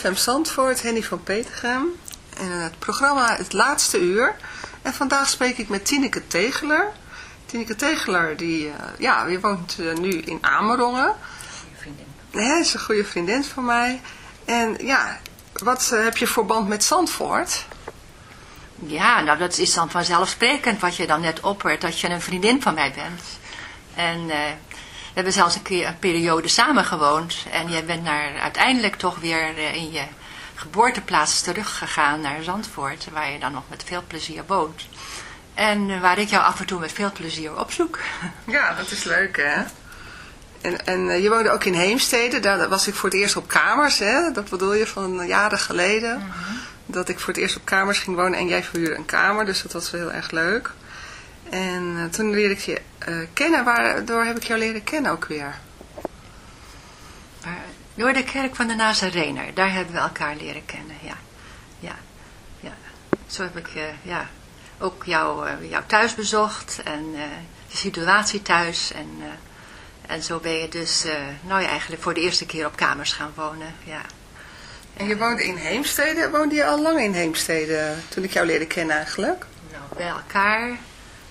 CFM Zandvoort, Henny van Petergem. En het programma Het Laatste Uur. En vandaag spreek ik met Tineke Tegeler. Tineke Tegeler, die, uh, ja, die woont uh, nu in Amerongen. vriendin. Hij is een goede vriendin van mij. En ja, wat uh, heb je verband met Zandvoort? Ja, nou dat is dan vanzelfsprekend wat je dan net oppert, dat je een vriendin van mij bent. En hebben zelfs een keer een periode samen gewoond. En je bent naar, uiteindelijk toch weer in je geboorteplaats teruggegaan naar Zandvoort, waar je dan nog met veel plezier woont. En waar ik jou af en toe met veel plezier opzoek. Ja, dat is leuk hè. En, en uh, je woonde ook in Heemstede, daar was ik voor het eerst op kamers, hè? dat bedoel je, van jaren geleden. Mm -hmm. Dat ik voor het eerst op kamers ging wonen en jij verhuurde een kamer, dus dat was wel heel erg leuk. En uh, toen leerde ik je uh, kennen, waardoor heb ik jou leren kennen ook weer? Door de kerk van de Nazarener, daar hebben we elkaar leren kennen, ja. Ja, ja. Zo heb ik uh, ja, ook jou, uh, jou thuis bezocht en de situatie thuis. En, en zo ben je dus, nou ja, eigenlijk voor de eerste keer op kamers gaan wonen, ja. En je woonde in Heemstede, woonde je al lang in Heemstede toen ik jou leerde kennen eigenlijk? Nou, bij elkaar,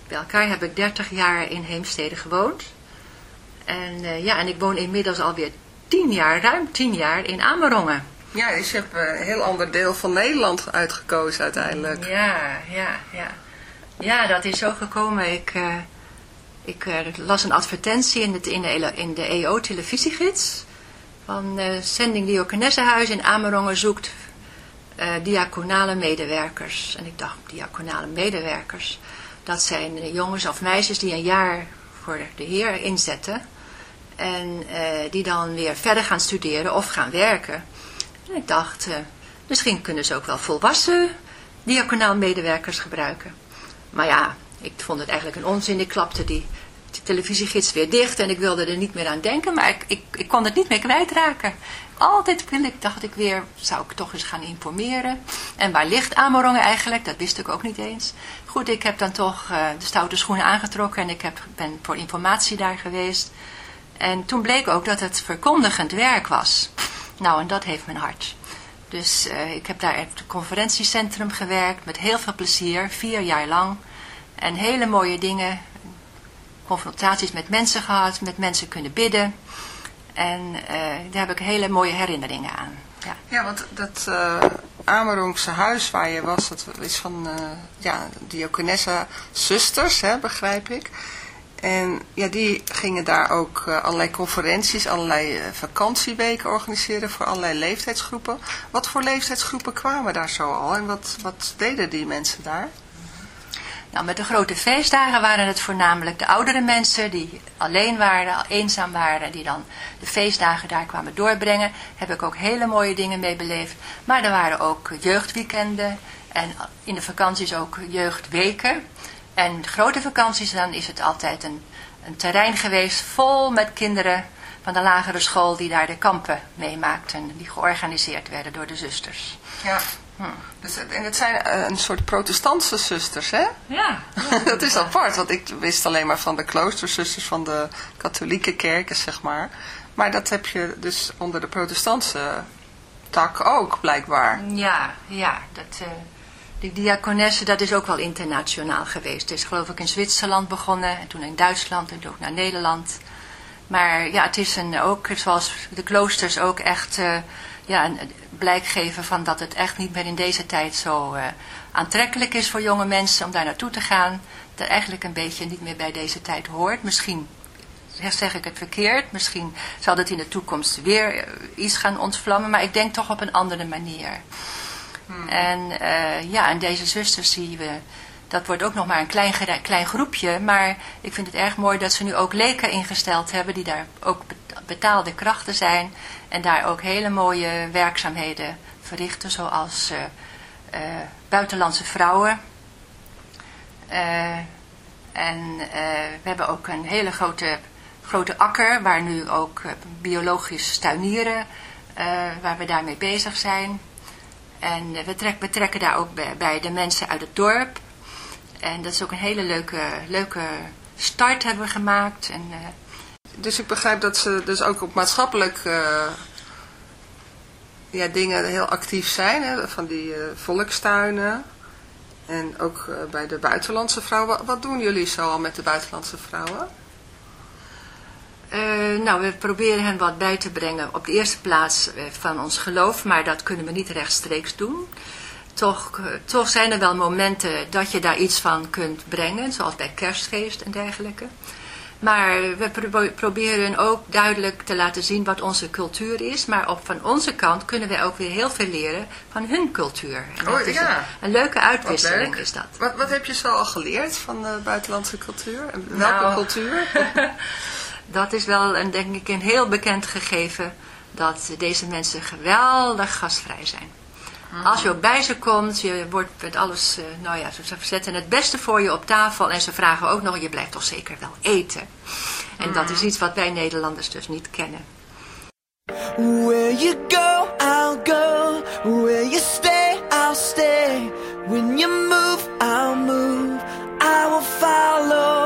bij elkaar heb ik 30 jaar in Heemstede gewoond. En ja, en ik woon inmiddels alweer tien jaar, ruim tien jaar in Amerongen. Ja, dus je hebt een heel ander deel van Nederland uitgekozen uiteindelijk. Ja, ja, ja. Ja, dat is zo gekomen. Ik, uh, ik uh, las een advertentie in, het, in de, in de EO televisiegids van uh, Zending Diokenessenhuis in Amerongen zoekt diaconale medewerkers. En ik dacht, diaconale medewerkers, dat zijn jongens of meisjes die een jaar voor de Heer inzetten... En uh, die dan weer verder gaan studeren of gaan werken. En ik dacht, uh, misschien kunnen ze ook wel volwassen diaconaal medewerkers gebruiken. Maar ja, ik vond het eigenlijk een onzin. Ik klapte die televisiegids weer dicht en ik wilde er niet meer aan denken. Maar ik, ik, ik kon het niet meer kwijtraken. Altijd ik, dacht ik weer, zou ik toch eens gaan informeren. En waar ligt Amerongen eigenlijk? Dat wist ik ook niet eens. Goed, ik heb dan toch uh, de stoute schoenen aangetrokken en ik heb, ben voor informatie daar geweest. En toen bleek ook dat het verkondigend werk was. Nou, en dat heeft mijn hart. Dus uh, ik heb daar in het conferentiecentrum gewerkt met heel veel plezier, vier jaar lang. En hele mooie dingen, confrontaties met mensen gehad, met mensen kunnen bidden. En uh, daar heb ik hele mooie herinneringen aan. Ja, want dat uh, Amerongse huis waar je was, dat is van uh, ja, zusters, hè, begrijp ik. En ja, die gingen daar ook uh, allerlei conferenties, allerlei vakantieweken organiseren voor allerlei leeftijdsgroepen. Wat voor leeftijdsgroepen kwamen daar zo al en wat, wat deden die mensen daar? Nou, met de grote feestdagen waren het voornamelijk de oudere mensen die alleen waren, eenzaam waren, die dan de feestdagen daar kwamen doorbrengen. Heb ik ook hele mooie dingen mee beleefd. Maar er waren ook jeugdweekenden en in de vakanties ook jeugdweken. En grote vakanties, dan is het altijd een, een terrein geweest vol met kinderen van de lagere school die daar de kampen meemaakten, die georganiseerd werden door de zusters. Ja, hm. dus, en het zijn uh, een soort protestantse zusters, hè? Ja. dat is apart, want ik wist alleen maar van de kloosterzusters van de katholieke kerken, zeg maar. Maar dat heb je dus onder de protestantse tak ook, blijkbaar. Ja, ja, dat... Uh, die diakonesse, dat is ook wel internationaal geweest. Het is geloof ik in Zwitserland begonnen, en toen in Duitsland en toen ook naar Nederland. Maar ja, het is een, ook, zoals de kloosters ook echt uh, ja, een blijk geven van dat het echt niet meer in deze tijd zo uh, aantrekkelijk is voor jonge mensen om daar naartoe te gaan. Dat eigenlijk een beetje niet meer bij deze tijd hoort. Misschien zeg ik het verkeerd, misschien zal het in de toekomst weer iets gaan ontvlammen, maar ik denk toch op een andere manier. Hmm. En uh, ja, en deze zusters zien we, dat wordt ook nog maar een klein, klein groepje, maar ik vind het erg mooi dat ze nu ook leken ingesteld hebben, die daar ook betaalde krachten zijn en daar ook hele mooie werkzaamheden verrichten, zoals uh, uh, buitenlandse vrouwen. en we hebben ook een hele grote, grote akker, waar nu ook biologisch tuinieren, waar we daarmee bezig zijn. En we, trek, we trekken daar ook bij, de mensen uit het dorp. En dat is ook een hele leuke, leuke start hebben we gemaakt. En. Dus ik begrijp dat ze dus ook op maatschappelijk uh, ja, dingen heel actief zijn, hè, van die uh, volkstuinen. En ook uh, bij de buitenlandse vrouwen. Wat, doen jullie zo al met de buitenlandse vrouwen? Nou, we proberen hen wat bij te brengen op de eerste plaats van ons geloof, maar dat kunnen we niet rechtstreeks doen. Toch, toch zijn er wel momenten dat je daar iets van kunt brengen, zoals bij kerstfeest en dergelijke. Maar we proberen ook duidelijk te laten zien wat onze cultuur is. Maar op, van onze kant kunnen we ook weer heel veel leren van hun cultuur. En oh, ja. Een, een, leuke uitwisseling is dat. Wat, wat heb je zo al geleerd van de buitenlandse cultuur? welke nou, cultuur? dat is wel een, denk ik een heel bekend gegeven dat deze mensen geweldig gastvrij zijn. Als je ook bij ze komt, je wordt met alles, uh, nou ja, ze zetten het beste voor je op tafel en ze vragen ook nog, je blijft toch zeker wel eten. En dat is iets wat wij Nederlanders dus niet kennen. Where you go, I'll go. Where you stay, I'll stay. When you move, I'll move. I will follow.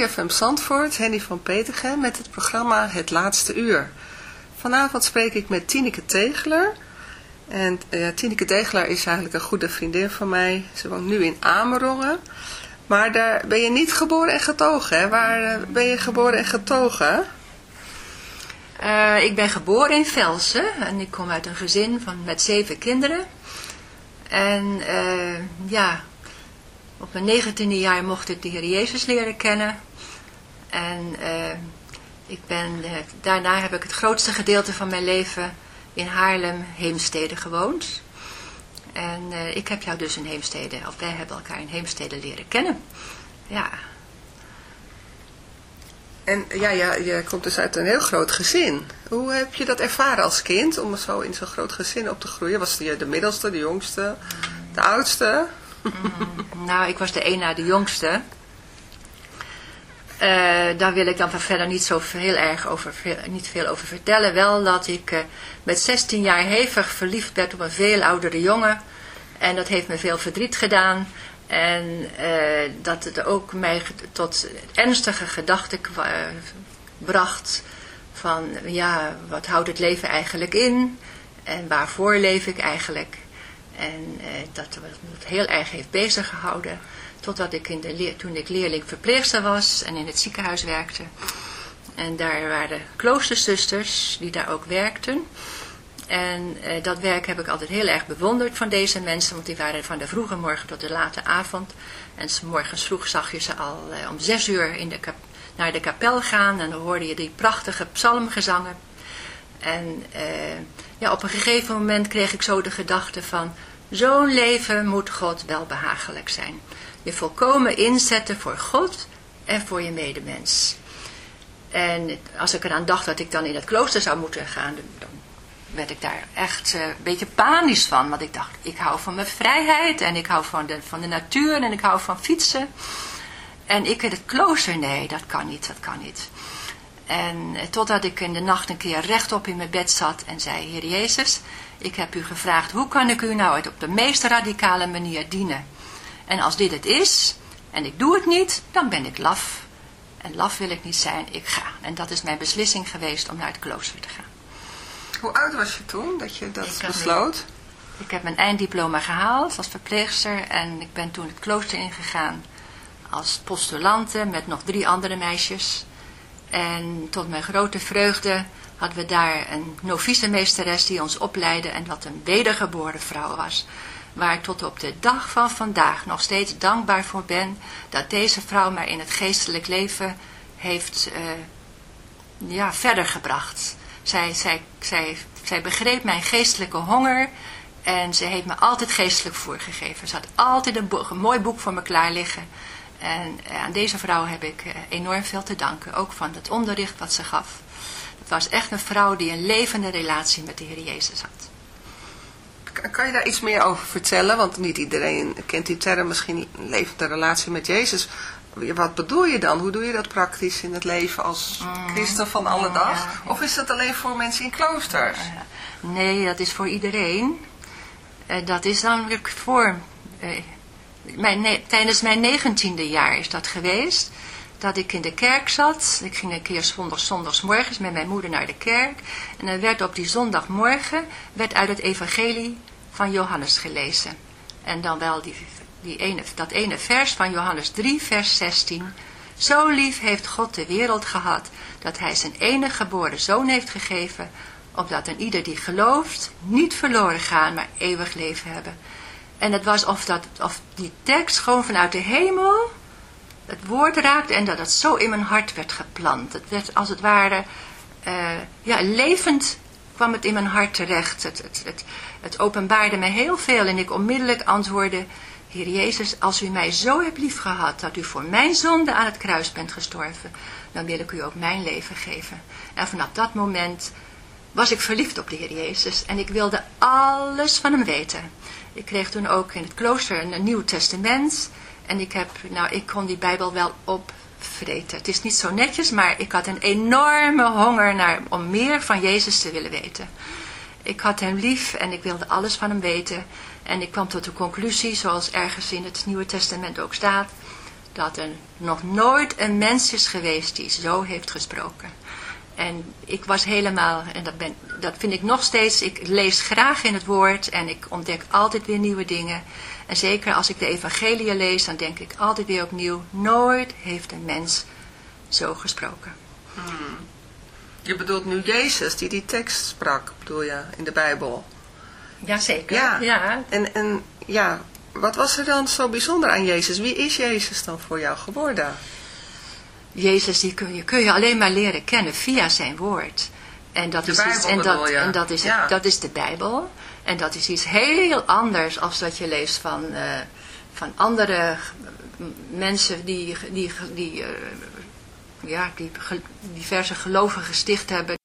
CFM Zandvoort, Henny van Petergem met het programma Het Laatste Uur. Vanavond spreek ik met Tineke Tegeler. En uh, Tineke Tegeler is eigenlijk een goede vriendin van mij. Ze woont nu in Amerongen. Maar daar ben je niet geboren en getogen, hè? Waar uh, ben je geboren en getogen? Uh, ik ben geboren in Velsen en ik kom uit een gezin van, met zeven kinderen. En ja, Op mijn negentiende jaar mocht ik de Heer Jezus leren kennen. En uh, ik ben, uh, daarna heb ik het grootste gedeelte van mijn leven in Haarlem, Heemstede gewoond. En uh, ik heb jou dus in Heemstede, of wij hebben elkaar in Heemstede leren kennen. Ja. En ja, ja, je komt dus uit een heel groot gezin. Hoe heb je dat ervaren als kind, om zo in zo'n groot gezin op te groeien? Was je de middelste, de jongste, de oudste? Mm, nou, ik was de een na de jongste. Uh, daar wil ik dan verder niet zo heel erg over, niet veel over vertellen. Wel dat ik uh, met 16 jaar hevig verliefd werd op een veel oudere jongen. En dat heeft me veel verdriet gedaan. En uh, dat het ook mij tot ernstige gedachten bracht. Van ja, wat houdt het leven eigenlijk in? En waarvoor leef ik eigenlijk? En dat me heel erg heeft bezig gehouden. Totdat ik in de toen ik leerling verpleegster was en in het ziekenhuis werkte. En daar waren kloosterzusters die daar ook werkten. En eh, dat werk heb ik altijd heel erg bewonderd van deze mensen, want die waren van de vroege morgen tot de late avond. En s morgens vroeg zag je ze al eh, om zes uur in de naar de kapel gaan en dan hoorde je die prachtige psalmgezangen. En eh, ja, op een gegeven moment kreeg ik zo de gedachte van, zo'n leven moet God wel behagelijk zijn volkomen inzetten voor God en voor je medemens. En als ik eraan dacht dat ik dan in het klooster zou moeten gaan, dan werd ik daar echt uh, een beetje panisch van. Want ik dacht, ik hou van mijn vrijheid en ik hou van de, van de natuur en ik hou van fietsen. En ik in het klooster, nee, dat kan niet, dat kan niet. En eh, totdat ik in de nacht een keer rechtop in mijn bed zat en zei, Heer Jezus, ik heb u gevraagd, hoe kan ik u nou op de meest radicale manier dienen? En als dit het is, en ik doe het niet, dan ben ik laf. En laf wil ik niet zijn, ik ga. En dat is mijn beslissing geweest om naar het klooster te gaan. Hoe oud was je toen dat je dat ik besloot? ik heb mijn einddiploma gehaald als verpleegster en ik ben toen het klooster ingegaan als postulante met nog drie andere meisjes. En tot mijn grote vreugde hadden we daar een novice meesteres die ons opleidde en wat een wedergeboren vrouw was waar ik tot op de dag van vandaag nog steeds dankbaar voor ben, dat deze vrouw mij in het geestelijk leven heeft uh, ja, verder gebracht. Zij, zij, zij, zij begreep mijn geestelijke honger en ze heeft me altijd geestelijk voorgegeven. Ze had altijd een, een mooi boek voor me klaar liggen. En uh, aan deze vrouw heb ik uh, enorm veel te danken, ook van het onderricht wat ze gaf. Het was echt een vrouw die een levende relatie met de Heer Jezus had. Kan je daar iets meer over vertellen? Want niet iedereen kent die term, misschien levende relatie met Jezus. Wat bedoel je dan? Hoe doe je dat praktisch in het leven als mm. christen van alle dag? Of is dat alleen voor mensen in kloosters? Nee, dat is voor iedereen. Eh, dat is dan voor... Eh, mijn, tijdens mijn negentiende jaar is dat geweest dat ik in de kerk zat. Ik ging een keer zondag, zondagsmorgens met mijn moeder naar de kerk. En er werd op die zondagmorgen werd uit het evangelie van Johannes gelezen. En dan wel die, die ene, dat ene vers van Johannes 3, vers 16. Zo lief heeft God de wereld gehad, dat hij zijn enige geboren zoon heeft gegeven, opdat een ieder die gelooft niet verloren gaan, maar eeuwig leven hebben. En het was of, dat, of die tekst gewoon vanuit de hemel het woord raakte en dat het zo in mijn hart werd geplant. Het werd als het ware, uh, ja, levend kwam het in mijn hart terecht. Het, het, het, openbaarde me heel veel en ik onmiddellijk antwoordde, Heer Jezus, als u mij zo hebt liefgehad dat u voor mijn zonde aan het kruis bent gestorven, dan wil ik u ook mijn leven geven. En vanaf dat moment was ik verliefd op de Heer Jezus en ik wilde alles van hem weten. Ik kreeg toen ook in het klooster een Nieuw Testament en ik, heb, nou, ik kon die Bijbel wel opvreten. Het is niet zo netjes, maar ik had een enorme honger naar, om meer van Jezus te willen weten. Ik had hem lief en ik wilde alles van hem weten. En ik kwam tot de conclusie, zoals ergens in het Nieuwe Testament ook staat, dat er nog nooit een mens is geweest die zo heeft gesproken. En ik was helemaal, en dat, ben, dat vind ik nog steeds, ik lees graag in het woord en ik ontdek altijd weer nieuwe dingen. En zeker als ik de evangelie lees, dan denk ik altijd weer opnieuw, nooit heeft een mens zo gesproken. Hmm. Je bedoelt nu Jezus die die tekst sprak, bedoel je, in de Bijbel? Jazeker, ja. ja. En, en ja, wat was er dan zo bijzonder aan Jezus? Wie is Jezus dan voor jou geworden? Jezus die kun, je, kun je alleen maar leren kennen via zijn woord. En dat, De is, Bijbel iets, en bedoel dat, en dat, is, Ja. dat is de Bijbel. En dat is iets heel anders als dat je leest van, eh, van andere mensen die, die, die, eh, ja, die diverse geloven gesticht hebben.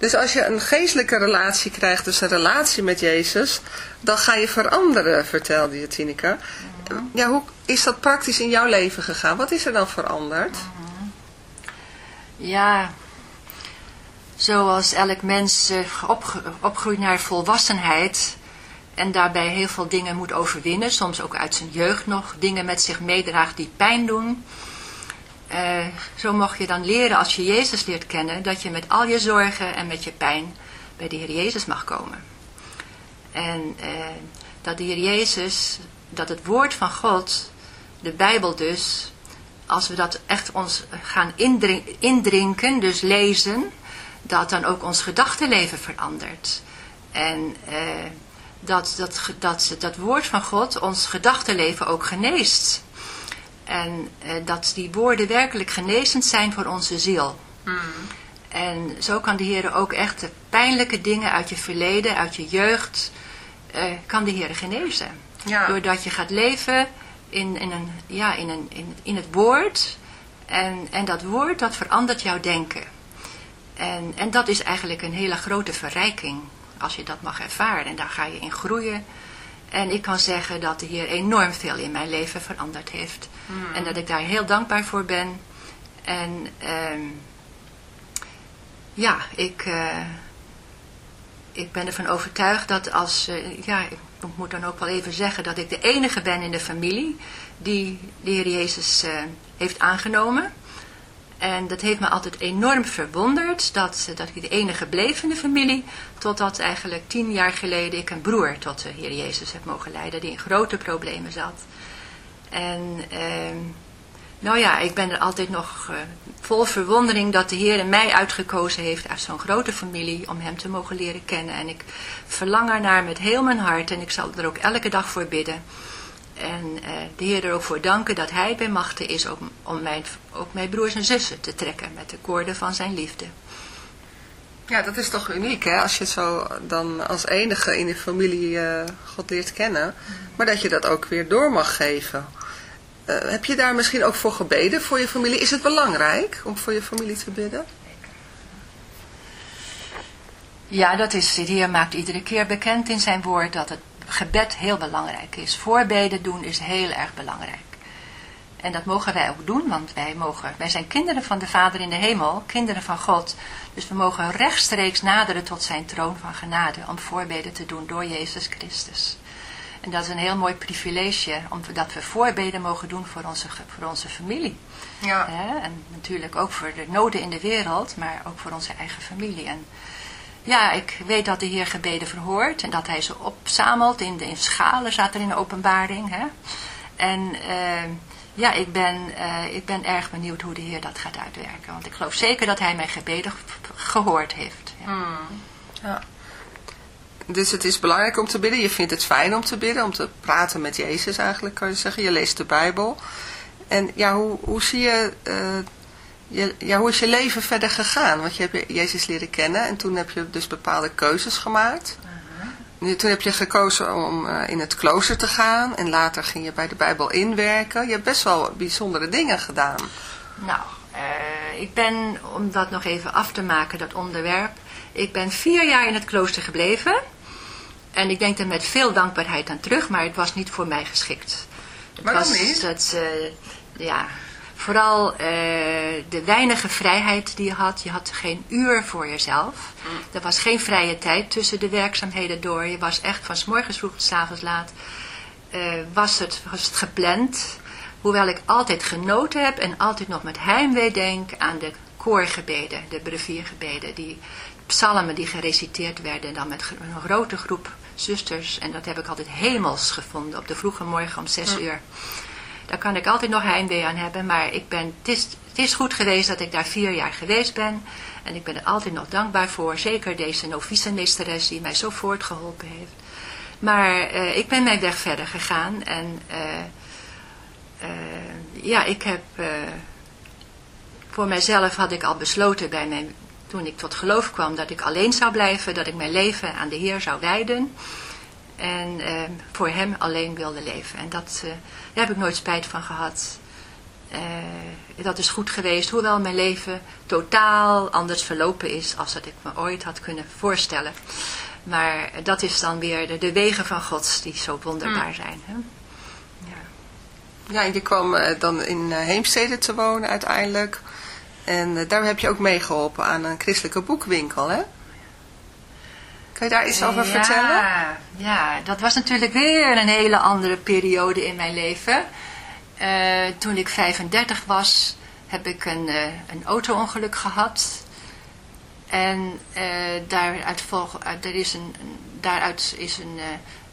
Dus als je een geestelijke relatie krijgt, dus een relatie met Jezus, dan ga je veranderen, vertelde je Tineke. Ja, hoe is dat praktisch in jouw leven gegaan? Wat is er dan veranderd? Ja, zoals elk mens eh, opgroeit naar volwassenheid en daarbij heel veel dingen moet overwinnen, soms ook uit zijn jeugd nog dingen met zich meedraagt die pijn doen. Uh, zo mocht je dan leren als je Jezus leert kennen, dat je met al je zorgen en met je pijn bij de Heer Jezus mag komen. En uh, dat de Heer Jezus, dat het woord van God, de Bijbel dus, als we dat echt ons gaan indrinken, dus lezen, dat dan ook ons gedachtenleven verandert. En uh, dat, dat, dat dat woord van God ons gedachtenleven ook geneest. En uh, dat die woorden werkelijk genezend zijn voor onze ziel. Mm. En zo kan de Heer ook echt de pijnlijke dingen uit je verleden, uit je jeugd, uh, kan de Heer genezen. Ja. Doordat je gaat leven in, in, een, ja, in, een, in, in het woord. En, en dat woord dat verandert jouw denken. En, en dat is eigenlijk een hele grote verrijking. Als je dat mag ervaren. En daar ga je in groeien. En ik kan zeggen dat de Heer enorm veel in mijn leven veranderd heeft. Hmm. En dat ik daar heel dankbaar voor ben. En uh, ja, ik, uh, ik ben ervan overtuigd dat als... Uh, ja, ik moet dan ook wel even zeggen dat ik de enige ben in de familie... die de Heer Jezus uh, heeft aangenomen. En dat heeft me altijd enorm verwonderd dat, dat ik de enige bleef in de familie. Totdat eigenlijk tien jaar geleden ik een broer tot de Heer Jezus heb mogen leiden. Die in grote problemen zat. En eh, nou ja, ik ben er altijd nog uh, vol verwondering dat de Heer mij uitgekozen heeft uit zo'n grote familie. Om hem te mogen leren kennen. En ik verlang ernaar met heel mijn hart. En ik zal er ook elke dag voor bidden. En uh, de Heer er ook voor danken dat Hij bij machten is om, om mijn, ook mijn broers en zussen te trekken met de koorden van zijn liefde. Ja, dat is toch uniek hè, als je zo dan als enige in de familie uh, God leert kennen. Maar dat je dat ook weer door mag geven. Uh, heb je daar misschien ook voor gebeden voor je familie? Is het belangrijk om voor je familie te bidden? Ja, dat is, de Heer maakt iedere keer bekend in zijn woord dat het gebed heel belangrijk is. Voorbeden doen is heel erg belangrijk. En dat mogen wij ook doen, want wij, mogen, wij zijn kinderen van de Vader in de hemel, kinderen van God. Dus we mogen rechtstreeks naderen tot zijn troon van genade om voorbeden te doen door Jezus Christus. En dat is een heel mooi privilege, omdat we voorbeden mogen doen voor onze, voor onze familie. Ja. En natuurlijk ook voor de noden in de wereld, maar ook voor onze eigen familie. En ja, ik weet dat de Heer gebeden verhoort en dat hij ze opzamelt. In, de, in schalen staat er in de openbaring. Hè? En uh, ja, ik ben, uh, ik ben erg benieuwd hoe de Heer dat gaat uitwerken. Want ik geloof zeker dat hij mijn gebeden gehoord heeft. Ja. Hmm. ja. Dus het is belangrijk om te bidden. Je vindt het fijn om te bidden, om te praten met Jezus eigenlijk, kan je zeggen. Je leest de Bijbel. En ja, hoe, hoe zie je... Uh, je, ja, hoe is je leven verder gegaan? Want je hebt Jezus leren kennen en toen heb je dus bepaalde keuzes gemaakt. nu, toen heb je gekozen om uh, in het klooster te gaan en later ging je bij de Bijbel inwerken. Je hebt best wel bijzondere dingen gedaan. Nou, uh, ik ben, om dat nog even af te maken, dat onderwerp. Ik ben vier jaar in het klooster gebleven. En ik denk er met veel dankbaarheid aan terug, maar het was niet voor mij geschikt. Het Waarom was, niet? Uh, ja, Vooral uh, de weinige vrijheid die je had. Je had geen uur voor jezelf. Mm. Er was geen vrije tijd tussen de werkzaamheden door. Je was echt van s morgens vroeg tot s avonds laat. Uh, was, het, was het gepland. Hoewel ik altijd genoten heb en altijd nog met heimwee denk aan de koorgebeden, de breviergebeden, die psalmen die gereciteerd werden dan met een grote groep zusters. En dat heb ik altijd hemels gevonden op de vroege morgen om zes mm. uur. Daar kan ik altijd nog heimwee aan hebben. Maar ik ben, het, is, het is goed geweest dat ik daar vier jaar geweest ben. En ik ben er altijd nog dankbaar voor. Zeker deze novice-meesteres die mij zo voortgeholpen heeft. Maar uh, ik ben mijn weg verder gegaan. En uh, uh, ja, ik heb... voor mijzelf had ik al besloten bij mijn, toen ik tot geloof kwam dat ik alleen zou blijven. Dat ik mijn leven aan de Heer zou wijden. En voor hem alleen wilde leven. En dat daar heb ik nooit spijt van gehad. dat is goed geweest, hoewel mijn leven totaal anders verlopen is als dat ik me ooit had kunnen voorstellen. Maar dat is dan weer de, de wegen van God die zo wonderbaar hmm. zijn. Hè? Ja. ja, en je kwam eh, dan in eh, Heemstede te wonen uiteindelijk. En eh, daar heb je ook meegeholpen aan een christelijke boekwinkel, hè? Kun je daar iets over ja, vertellen? Ja, dat was natuurlijk weer een hele andere periode in mijn leven. toen ik 35 was, heb ik een, een auto-ongeluk gehad. En uh, daaruit, volg, uh, er is een, daaruit is een, uh,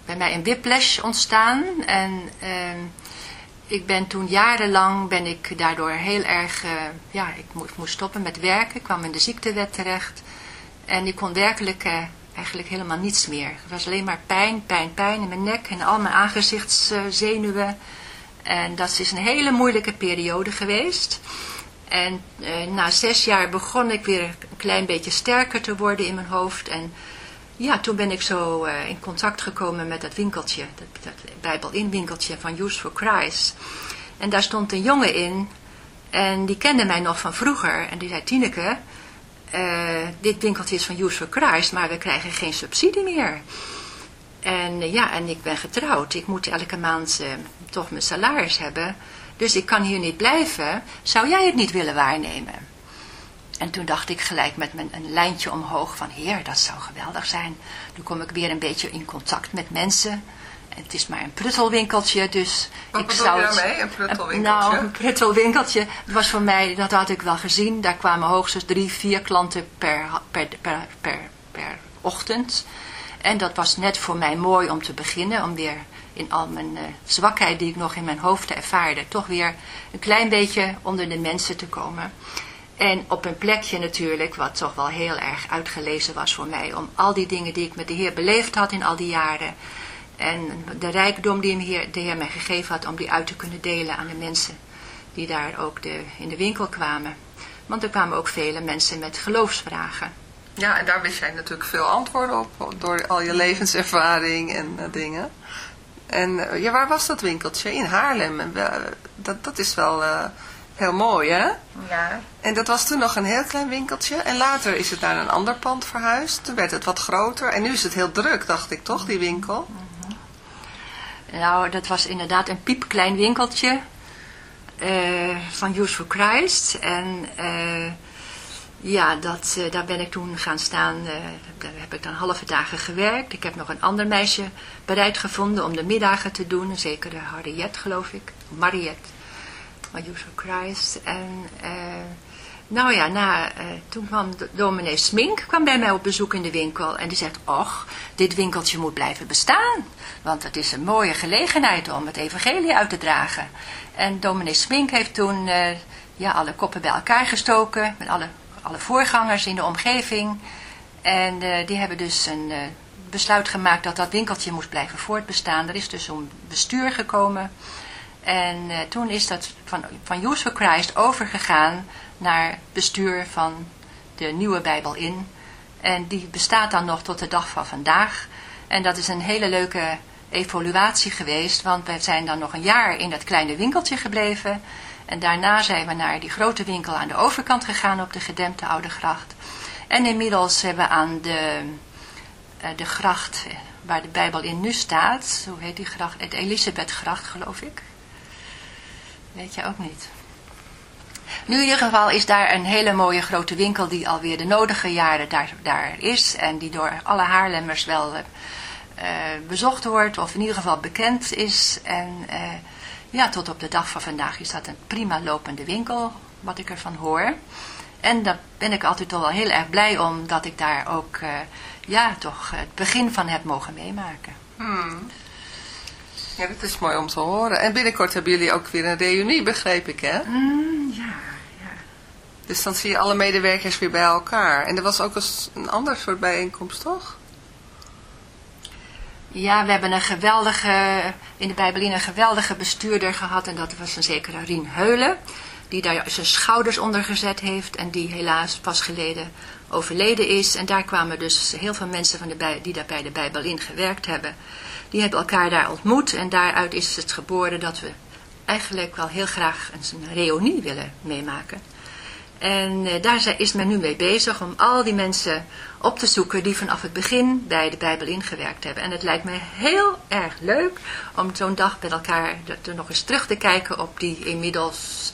bij mij een whiplash ontstaan. En ehm, ik ben toen jarenlang, ben ik daardoor heel erg, ja, ik moest, moest stoppen met werken. Ik kwam in de ziektewet terecht. En ik kon werkelijk eigenlijk helemaal niets meer. Het was alleen maar pijn, pijn, pijn in mijn nek en al mijn aangezichtszenuwen. En dat is een hele moeilijke periode geweest. En eh, na zes jaar begon ik weer een klein beetje sterker te worden in mijn hoofd. En ja, toen ben ik zo uh, in contact gekomen met dat winkeltje, dat, dat Bijbel-inwinkeltje van Use for Christ. En daar stond een jongen in en die kende mij nog van vroeger. En die zei, Tineke, uh, dit winkeltje is van Use for Christ, maar we krijgen geen subsidie meer. En ja, en ik ben getrouwd. Ik moet elke maand toch mijn salaris hebben. Dus ik kan hier niet blijven. Zou jij het niet willen waarnemen? En toen dacht ik gelijk met mijn, een lijntje omhoog van... Heer, dat zou geweldig zijn. Nu kom ik weer een beetje in contact met mensen. Het is maar een pruttelwinkeltje, dus Wat ik zou het... Mee? Een pruttelwinkeltje? Nou, een pruttelwinkeltje. Het was voor mij, dat had ik wel gezien. Daar kwamen hoogstens drie, vier klanten per, per, per, per, per ochtend. En dat was net voor mij mooi om te beginnen, om weer in al mijn uh, zwakheid die ik nog in mijn hoofd ervaarde, toch weer een klein beetje onder de mensen te komen. En op een plekje natuurlijk, wat toch wel heel erg uitgelezen was voor mij, om al die dingen die ik met de Heer beleefd had in al die jaren, en de rijkdom die Heer, de Heer mij gegeven had, om die uit te kunnen delen aan de mensen die daar ook de, in de winkel kwamen. Want er kwamen ook vele mensen met geloofsvragen. Ja, en daar wist jij natuurlijk veel antwoorden op, door al je levenservaring en uh, dingen. En eh, ja, waar was dat winkeltje? In Haarlem. En, dat, dat is wel uh, heel mooi, hè? Ja. En dat was toen nog een heel klein winkeltje. En later is het naar een ander pand verhuisd. Toen werd het wat groter. En nu is het heel druk, dacht ik, toch, die winkel? Nou, dat was inderdaad een piepklein winkeltje. Uh, van for Christ. En... Uh, ja, dat, uh, daar ben ik toen gaan staan. Daar heb ik dan halve dagen gewerkt. Ik heb nog een ander meisje bereid gevonden om de middagen te doen. Een zekere Harriet, geloof ik. Mariette. Van Use for Christ. En uh, nou ja, na, toen kwam dominee Smink kwam bij mij op bezoek in de winkel. En die zegt, och, dit winkeltje moet blijven bestaan. Want het is een mooie gelegenheid om het evangelie uit te dragen. En dominee Smink heeft toen ja, alle koppen bij elkaar gestoken. Met alle alle voorgangers in de omgeving. En uh, die hebben dus een besluit gemaakt dat dat winkeltje moest blijven voortbestaan. Er is dus een bestuur gekomen. En toen is dat van, van Use Christ overgegaan naar bestuur van de nieuwe Bijbel in. En die bestaat dan nog tot de dag van vandaag. En dat is een hele leuke evaluatie geweest, want wij zijn dan nog een jaar in dat kleine winkeltje gebleven. En daarna zijn we naar die grote winkel aan de overkant gegaan op de gedempte Oude Gracht. En inmiddels hebben we aan de, uh, de gracht eh, waar de Bijbel in nu staat, hoe heet die gracht? Het Elisabethgracht geloof ik. Weet je ook niet. Nu in ieder geval is daar een hele mooie grote winkel die alweer de nodige jaren daar, daar is. En die door alle Haarlemmers wel uh, bezocht wordt of in ieder geval bekend is. En... Uh, ja, tot op de dag van vandaag is dat een prima lopende winkel, wat ik ervan hoor. En daar ben ik altijd toch wel heel erg blij om dat ik daar ook, uh, ja, toch het begin van heb mogen meemaken. Hmm. Ja, dat is mooi om te horen. En binnenkort hebben jullie ook weer een reunie, begreep ik, hè? Mm, ja, ja. Dus dan zie je alle medewerkers weer bij elkaar. En er was ook een ander soort bijeenkomst, toch? Ja, we hebben een geweldige, in de Bijbelin een geweldige bestuurder gehad. En dat was een zekere Rien Heulen. Die daar zijn schouders onder gezet heeft. En die helaas pas geleden overleden is. En daar kwamen dus heel veel mensen van de, die daar bij de Bijbelin gewerkt hebben. Die hebben elkaar daar ontmoet. En daaruit is het geboren dat we eigenlijk wel heel graag een reunie willen meemaken. En eh, daar is men nu mee bezig om al die mensen op te zoeken die vanaf het begin bij de Bijbel ingewerkt hebben. En het lijkt me heel erg leuk om zo'n dag met elkaar er nog eens terug te kijken op die inmiddels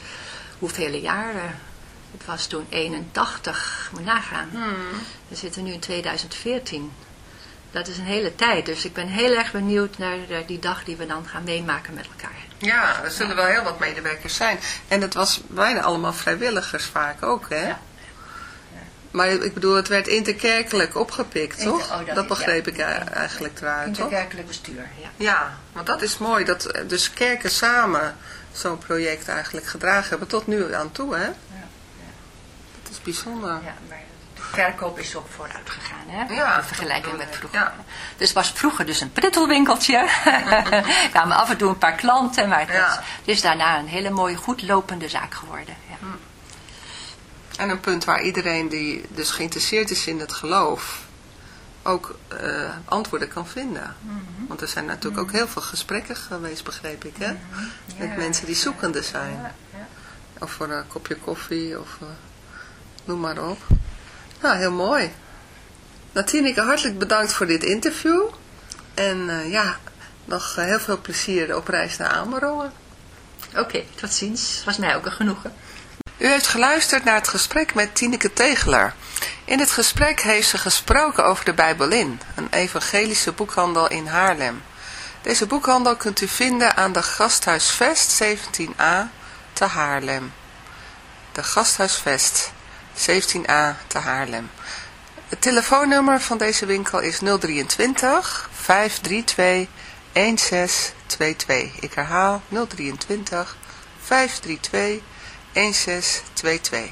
hoeveel jaren. Het was toen 81, moet nagaan. Hmm. We zitten nu in 2014. Dat is een hele tijd, dus ik ben heel erg benieuwd naar die dag die we dan gaan meemaken met elkaar. Ja, er zullen wel heel wat medewerkers zijn. En het was bijna allemaal vrijwilligers vaak ook, hè? Ja. Maar ik bedoel, het werd interkerkelijk opgepikt, Inter- toch? oh, dat begreep ja. ik e- eigenlijk eruit, toch? Interkerkelijk bestuur, ja. Ja, want dat is mooi, dat eh, dus kerken samen zo'n project eigenlijk gedragen hebben tot nu aan toe, hè? Dat is bijzonder. Ja, maar verkoop is ook vooruit gegaan, hè? Ja, in vergelijking met vroeger. ja. Dus het was vroeger dus een pruttelwinkeltje. Er kwamen af en toe een paar klanten, maar het, Ja. was- het is daarna een hele mooie, goed lopende zaak geworden. Ja. En een punt waar iedereen die dus geïnteresseerd is in het geloof ook eh, antwoorden kan vinden. Mhm. Want er zijn natuurlijk ook heel veel gesprekken geweest, begreep ik, hè? Met Ja, mensen die zoekende zijn. Ja, ja. Of voor een kopje koffie, of eh, noem maar op. Nou, heel mooi. Nou, Tineke, hartelijk bedankt voor dit interview. En eh, ja, nog eh, heel veel plezier op reis naar Amerongen. Oké, tot ziens. Was mij ook een genoegen. U heeft geluisterd naar het gesprek met Tineke Tegeler. In het gesprek heeft ze gesproken over de Bijbel in, een evangelische boekhandel in Haarlem. Deze boekhandel kunt u vinden aan de Gasthuisvest 17a te Haarlem. De Gasthuisvest 17a te Haarlem. Het telefoonnummer van deze winkel is 023 532 1622. Ik herhaal 023 532 1622.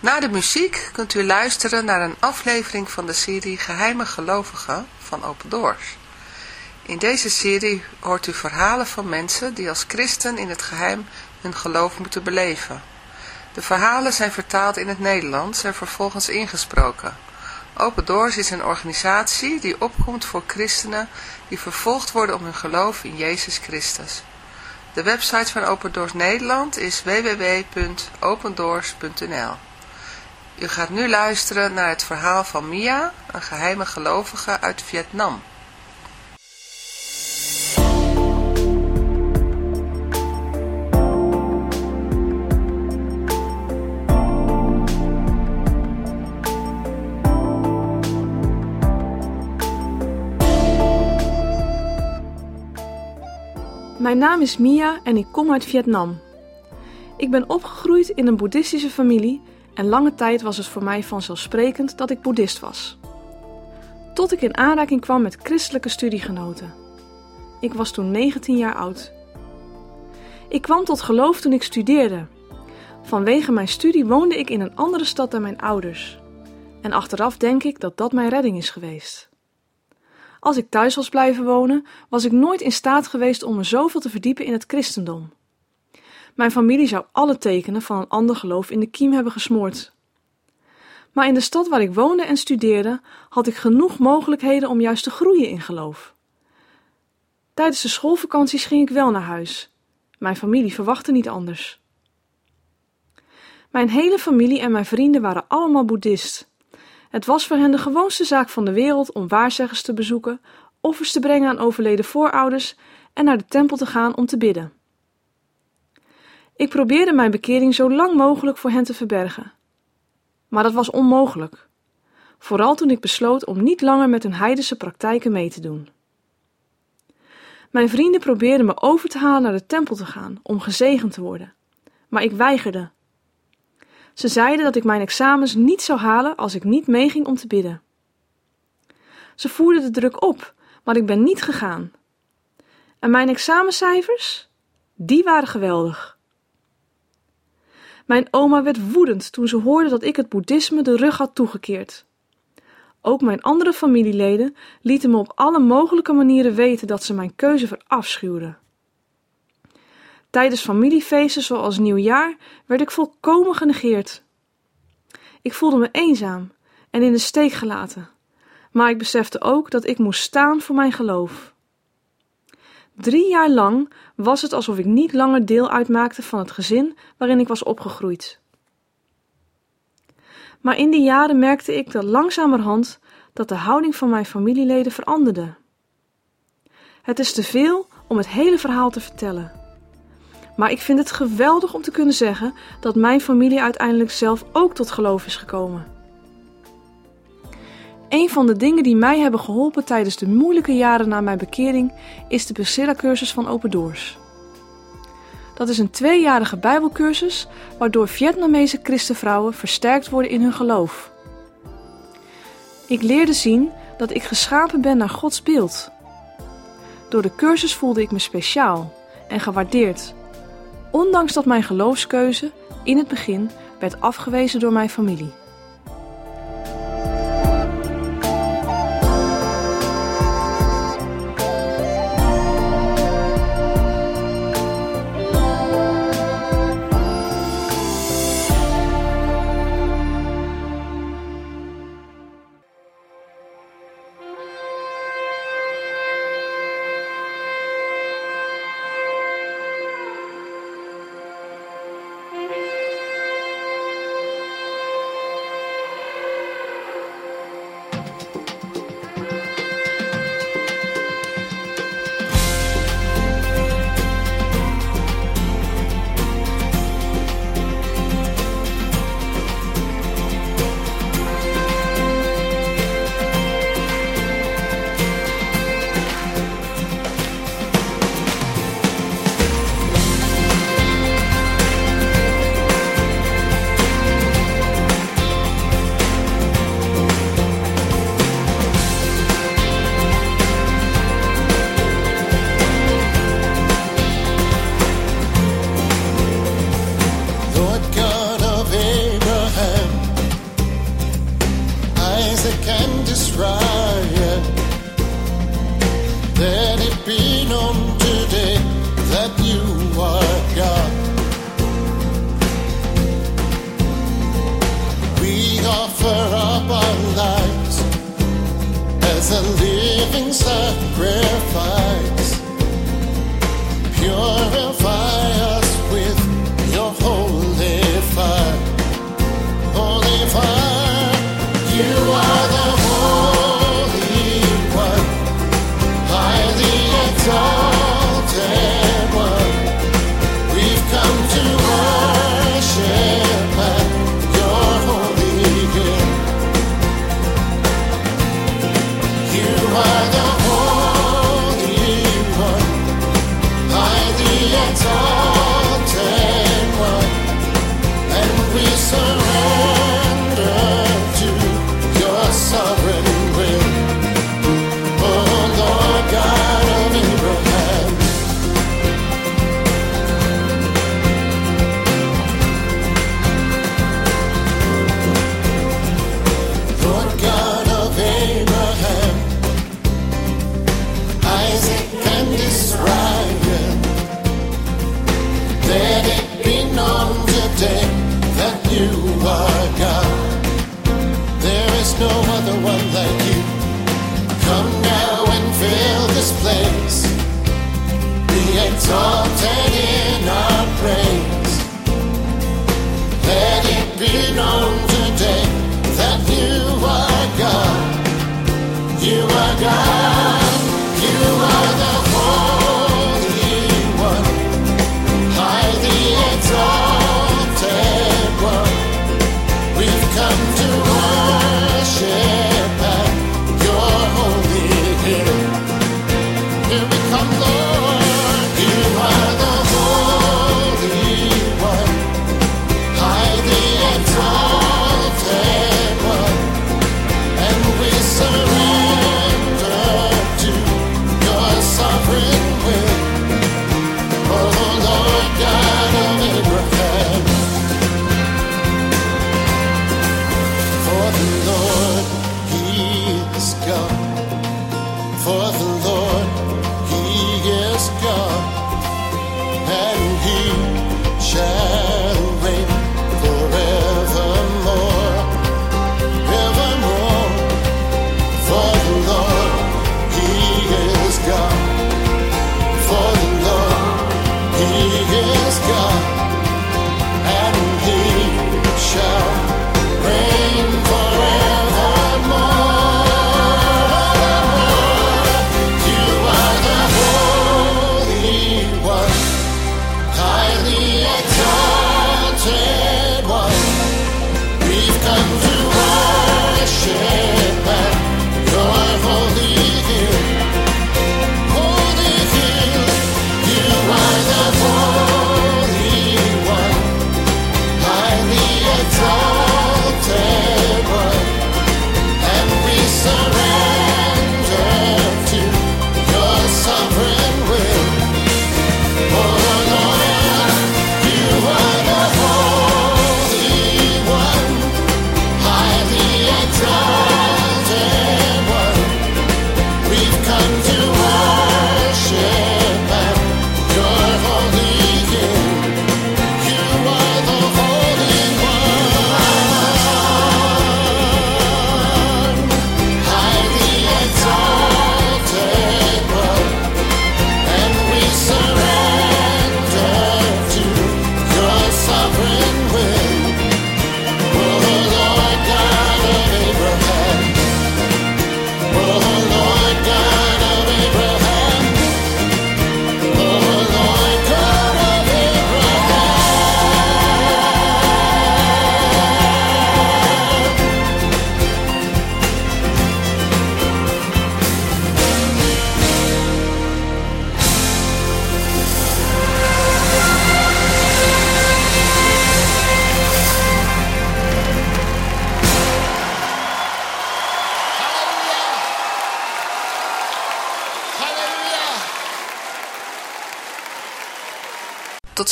Na de muziek kunt u luisteren naar een aflevering van de serie Geheime Gelovigen van Open Doors. In deze serie hoort u verhalen van mensen die als christen in het geheim hun geloof moeten beleven. De verhalen zijn vertaald in het Nederlands en vervolgens ingesproken. Open Doors is een organisatie die opkomt voor christenen die vervolgd worden om hun geloof in Jezus Christus. De website van Open Doors Nederland is www.opendoors.nl U gaat nu luisteren naar het verhaal van Mia, een geheime gelovige uit Vietnam. Mijn naam is Mia en ik kom uit Vietnam. Ik ben opgegroeid in een boeddhistische familie en lange tijd was het voor mij vanzelfsprekend dat ik boeddhist was. Tot ik in aanraking kwam met christelijke studiegenoten. Ik was toen 19 jaar oud. Ik kwam tot geloof toen ik studeerde. Vanwege mijn studie woonde ik in een andere stad dan mijn ouders. En achteraf denk ik dat dat mijn redding is geweest. Als ik thuis was blijven wonen, was ik nooit in staat geweest om me zoveel te verdiepen in het christendom. Mijn familie zou alle tekenen van een ander geloof in de kiem hebben gesmoord. Maar in de stad waar ik woonde en studeerde, had ik genoeg mogelijkheden om juist te groeien in geloof. Tijdens de schoolvakanties ging ik wel naar huis. Mijn familie verwachtte niet anders. Mijn hele familie en mijn vrienden waren allemaal boeddhist. Het was voor hen de gewoonste zaak van de wereld om waarzeggers te bezoeken, offers te brengen aan overleden voorouders en naar de tempel te gaan om te bidden. Ik probeerde mijn bekering zo lang mogelijk voor hen te verbergen. Maar dat was onmogelijk. Vooral toen ik besloot om niet langer met hun heidense praktijken mee te doen. Mijn vrienden probeerden me over te halen naar de tempel te gaan om gezegend te worden, maar ik weigerde. Ze zeiden dat ik mijn examens niet zou halen als ik niet meeging om te bidden. Ze voerden de druk op, maar ik ben niet gegaan. En mijn examencijfers? Die waren geweldig. Mijn oma werd woedend toen ze hoorde dat ik het boeddhisme de rug had toegekeerd. Ook mijn andere familieleden lieten me op alle mogelijke manieren weten dat ze mijn keuze verafschuwden. Tijdens familiefeesten zoals nieuwjaar werd ik volkomen genegeerd. Ik voelde me eenzaam en in de steek gelaten, maar ik besefte ook dat ik moest staan voor mijn geloof. Drie jaar lang was het alsof ik niet langer deel uitmaakte van het gezin waarin ik was opgegroeid. Maar in die jaren merkte ik dat langzamerhand dat de houding van mijn familieleden veranderde. Het is te veel om het hele verhaal te vertellen. Maar ik vind het geweldig om te kunnen zeggen dat mijn familie uiteindelijk zelf ook tot geloof is gekomen. Een van de dingen die mij hebben geholpen tijdens de moeilijke jaren na mijn bekering is de Priscilla-cursus van Open Doors. Dat is een tweejarige Bijbelcursus waardoor Vietnamese christenvrouwen versterkt worden in hun geloof. Ik leerde zien dat ik geschapen ben naar Gods beeld. Door de cursus voelde ik me speciaal en gewaardeerd, ondanks dat mijn geloofskeuze in het begin werd afgewezen door mijn familie.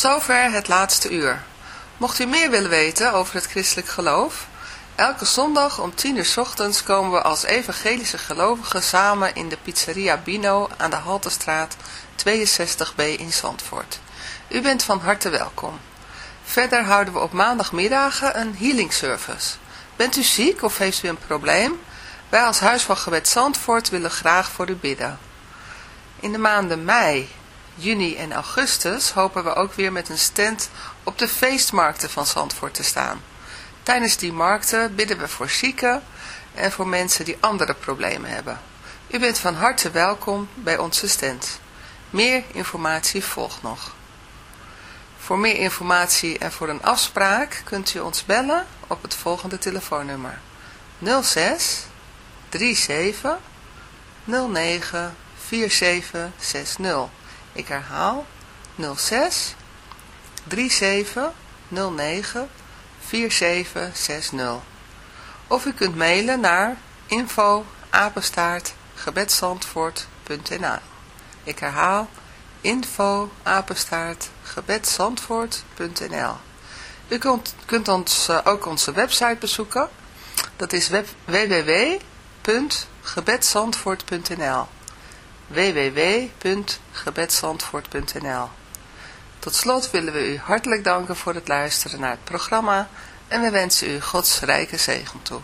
Zover het laatste uur. Mocht u meer willen weten over het christelijk geloof, elke zondag om 10 uur 's ochtends komen we als evangelische gelovigen samen in de pizzeria Bino aan de Haltestraat 62b in Zandvoort. U bent van harte welkom. Verder houden we op maandagmiddagen een healing service. Bent u ziek of heeft u een probleem? Wij als Huis van Gebed Zandvoort willen graag voor u bidden. In de maanden mei, juni en augustus hopen we ook weer met een stand op de feestmarkten van Zandvoort te staan. Tijdens die markten bidden we voor zieken en voor mensen die andere problemen hebben. U bent van harte welkom bij onze stand. Meer informatie volgt nog. Voor meer informatie en voor een afspraak kunt u ons bellen op het volgende telefoonnummer 06 37 09 4760. Ik herhaal 06 37 09 4760. Of u kunt mailen naar info apenstaart gebedsandvoort.nl Ik herhaal info apenstaart gebedsandvoort.nl U kunt, kunt ons eh, ook onze website bezoeken. Dat is www.gebedsandvoort.nl www.gebedsandvoort.nl Tot slot willen we u hartelijk danken voor het luisteren naar het programma en we wensen u Gods rijke zegen toe.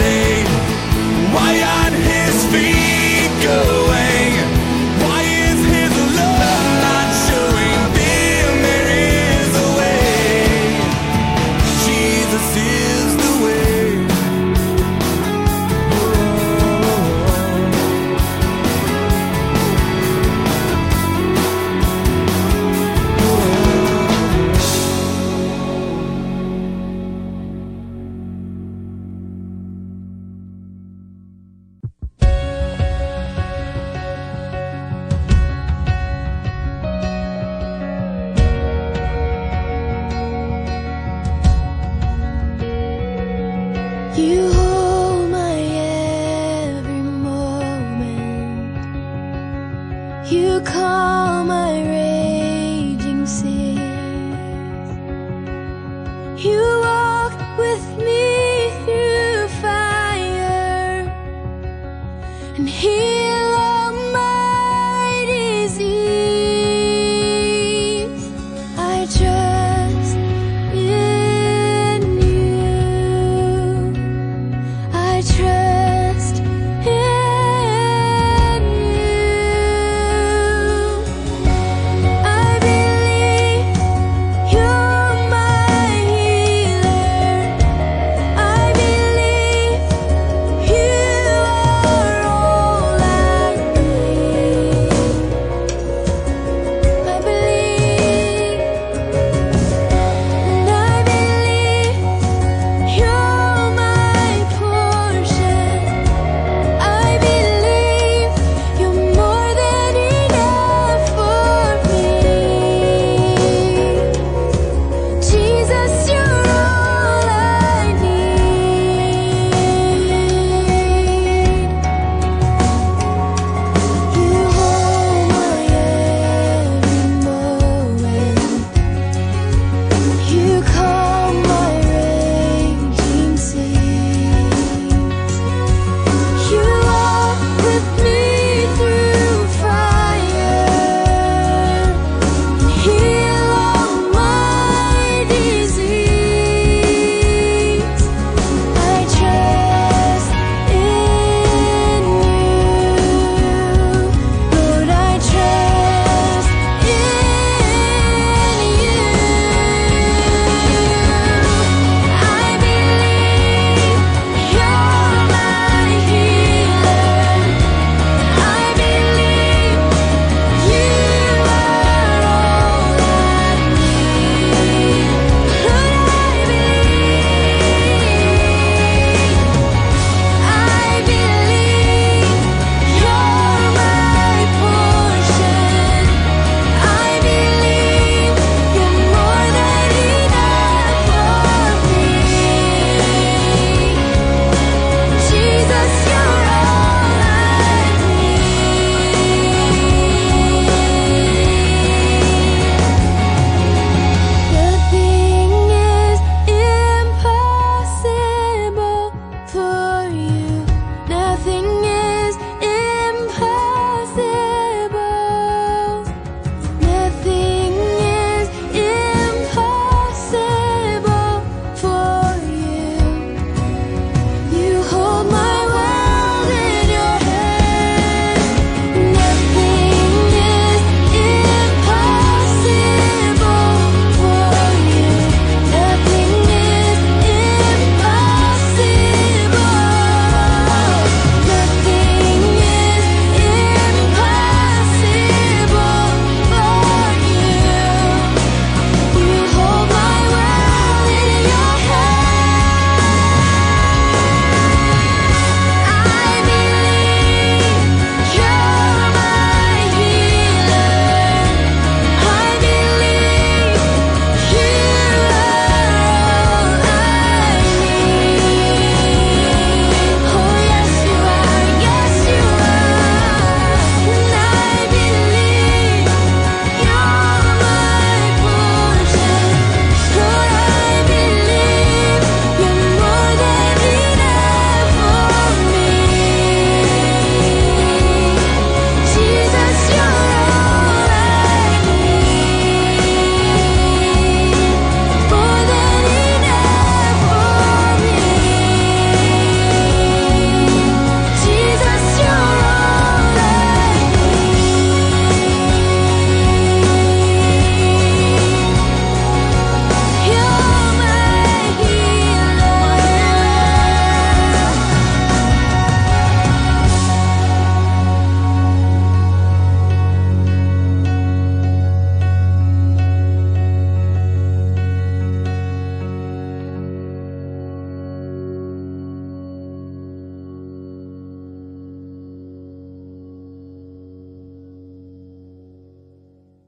Body, why aren't his feet going?